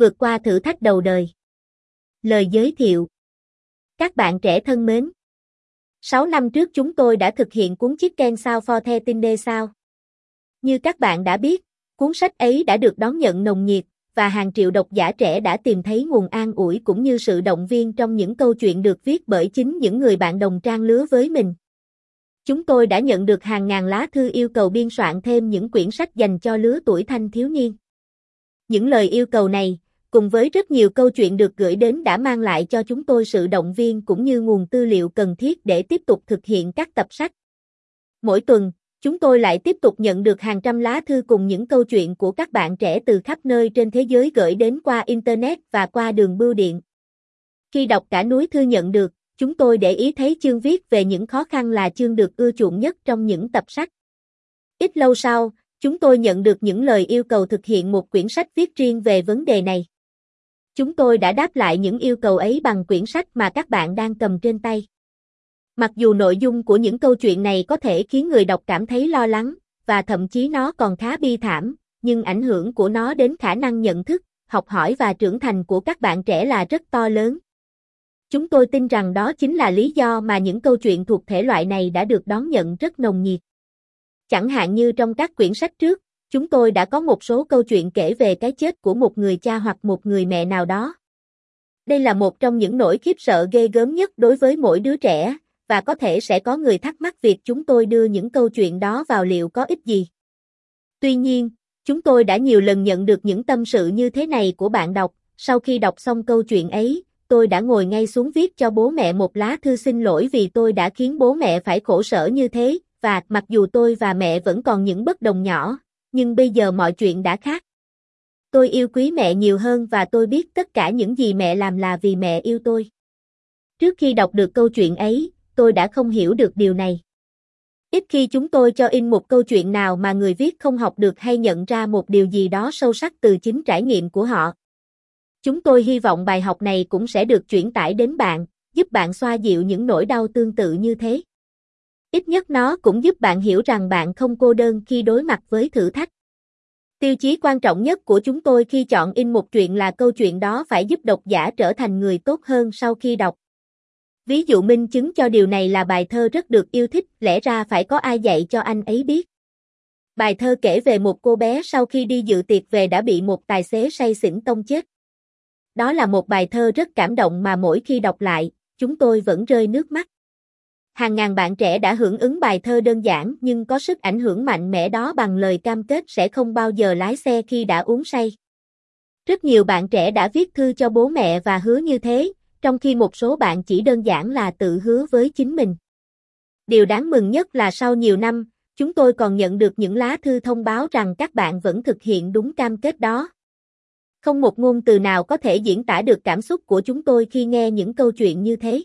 vượt qua thử thách đầu đời. Lời giới thiệu Các bạn trẻ thân mến! 6 năm trước chúng tôi đã thực hiện cuốn chiếc Ken sao for the Tinde sao. Như các bạn đã biết, cuốn sách ấy đã được đón nhận nồng nhiệt, và hàng triệu độc giả trẻ đã tìm thấy nguồn an ủi cũng như sự động viên trong những câu chuyện được viết bởi chính những người bạn đồng trang lứa với mình. Chúng tôi đã nhận được hàng ngàn lá thư yêu cầu biên soạn thêm những quyển sách dành cho lứa tuổi thanh thiếu niên. Những lời yêu cầu này, cùng với rất nhiều câu chuyện được gửi đến đã mang lại cho chúng tôi sự động viên cũng như nguồn tư liệu cần thiết để tiếp tục thực hiện các tập sách. Mỗi tuần, chúng tôi lại tiếp tục nhận được hàng trăm lá thư cùng những câu chuyện của các bạn trẻ từ khắp nơi trên thế giới gửi đến qua Internet và qua đường bưu điện. Khi đọc cả núi thư nhận được, chúng tôi để ý thấy chương viết về những khó khăn là chương được ưa chuộng nhất trong những tập sách. Ít lâu sau, chúng tôi nhận được những lời yêu cầu thực hiện một quyển sách viết riêng về vấn đề này. Chúng tôi đã đáp lại những yêu cầu ấy bằng quyển sách mà các bạn đang cầm trên tay. Mặc dù nội dung của những câu chuyện này có thể khiến người đọc cảm thấy lo lắng, và thậm chí nó còn khá bi thảm, nhưng ảnh hưởng của nó đến khả năng nhận thức, học hỏi và trưởng thành của các bạn trẻ là rất to lớn. Chúng tôi tin rằng đó chính là lý do mà những câu chuyện thuộc thể loại này đã được đón nhận rất nồng nhiệt. Chẳng hạn như trong các quyển sách trước, chúng tôi đã có một số câu chuyện kể về cái chết của một người cha hoặc một người mẹ nào đó. Đây là một trong những nỗi khiếp sợ ghê gớm nhất đối với mỗi đứa trẻ, và có thể sẽ có người thắc mắc việc chúng tôi đưa những câu chuyện đó vào liệu có ích gì. Tuy nhiên, chúng tôi đã nhiều lần nhận được những tâm sự như thế này của bạn đọc, sau khi đọc xong câu chuyện ấy, tôi đã ngồi ngay xuống viết cho bố mẹ một lá thư xin lỗi vì tôi đã khiến bố mẹ phải khổ sở như thế, và mặc dù tôi và mẹ vẫn còn những bất đồng nhỏ, nhưng bây giờ mọi chuyện đã khác. Tôi yêu quý mẹ nhiều hơn và tôi biết tất cả những gì mẹ làm là vì mẹ yêu tôi. Trước khi đọc được câu chuyện ấy, tôi đã không hiểu được điều này. Ít khi chúng tôi cho in một câu chuyện nào mà người viết không học được hay nhận ra một điều gì đó sâu sắc từ chính trải nghiệm của họ. Chúng tôi hy vọng bài học này cũng sẽ được chuyển tải đến bạn, giúp bạn xoa dịu những nỗi đau tương tự như thế. Ít nhất nó cũng giúp bạn hiểu rằng bạn không cô đơn khi đối mặt với thử thách. Tiêu chí quan trọng nhất của chúng tôi khi chọn in một truyện là câu chuyện đó phải giúp độc giả trở thành người tốt hơn sau khi đọc. Ví dụ minh chứng cho điều này là bài thơ rất được yêu thích, lẽ ra phải có ai dạy cho anh ấy biết. Bài thơ kể về một cô bé sau khi đi dự tiệc về đã bị một tài xế say xỉn tông chết. Đó là một bài thơ rất cảm động mà mỗi khi đọc lại, chúng tôi vẫn rơi nước mắt. Hàng ngàn bạn trẻ đã hưởng ứng bài thơ đơn giản nhưng có sức ảnh hưởng mạnh mẽ đó bằng lời cam kết sẽ không bao giờ lái xe khi đã uống say. Rất nhiều bạn trẻ đã viết thư cho bố mẹ và hứa như thế, trong khi một số bạn chỉ đơn giản là tự hứa với chính mình. Điều đáng mừng nhất là sau nhiều năm, chúng tôi còn nhận được những lá thư thông báo rằng các bạn vẫn thực hiện đúng cam kết đó. Không một ngôn từ nào có thể diễn tả được cảm xúc của chúng tôi khi nghe những câu chuyện như thế.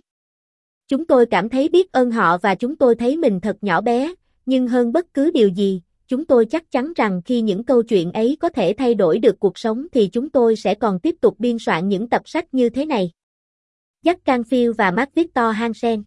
Chúng tôi cảm thấy biết ơn họ và chúng tôi thấy mình thật nhỏ bé, nhưng hơn bất cứ điều gì, chúng tôi chắc chắn rằng khi những câu chuyện ấy có thể thay đổi được cuộc sống thì chúng tôi sẽ còn tiếp tục biên soạn những tập sách như thế này. Jack Canfield và Mark Victor Hansen